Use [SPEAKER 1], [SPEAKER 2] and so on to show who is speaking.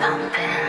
[SPEAKER 1] something.